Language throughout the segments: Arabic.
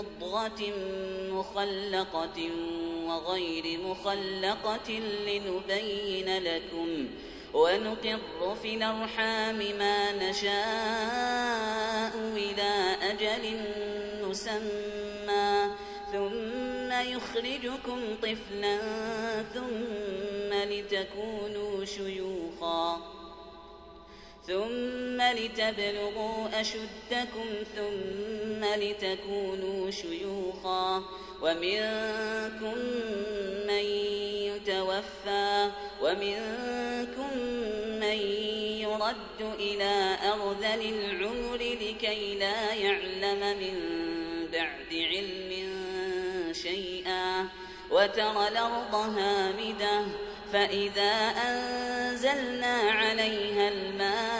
مضغة مخلقة وغير مخلقة لنبين لكم ونقر في الأرحام ما نشاء إلى أجل مسمى ثم يخرجكم طفلا ثم لتكونوا شيوخا ثم لتبلغوا أشدكم ثم لتكونوا شيوخا ومنكم من يتوفى ومنكم من يرد إلى أرذل العمر لكي لا يعلم من بعد علم شيئا وترى الأرض هامدة فإذا أنزلنا عليها الماء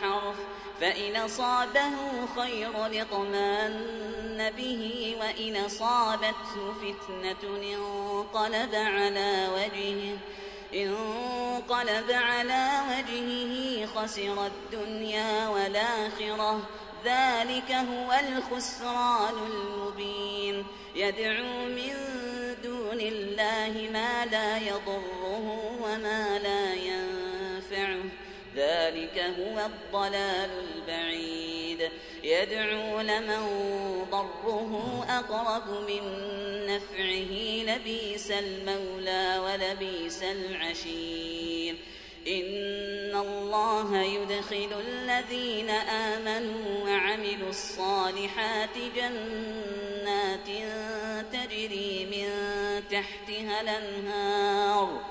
فإن أصابه خير اطمأن به وإن أصابته فتنة انقلب على وجهه انقلب على وجهه خسر الدنيا والآخرة ذلك هو الخسران المبين يدعو من دون الله ما لا يضره وما ذلك هو الضلال البعيد. يدعو لمن ضره أقرب من نفعه لبيس المولى ولبيس العشير. إن الله يدخل الذين آمنوا وعملوا الصالحات جنات تجري من تحتها الأنهار.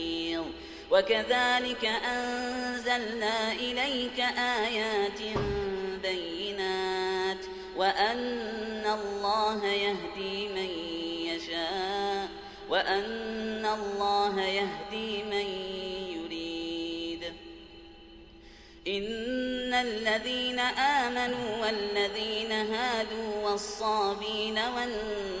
وكذلك أنزلنا إليك آيات بينات وأن الله يهدي من يشاء وأن الله يهدي من يريد إن الذين آمنوا والذين هادوا والصابين والنصارى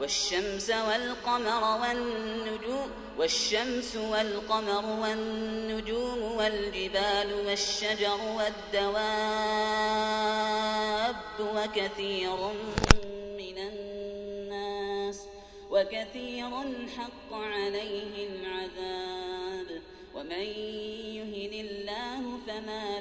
والشمس والقمر والنجوم والشمس والقمر والنجوم والجبال والشجر والدواب وكثير من الناس وكثير حق عليه العذاب ومن يهن الله فما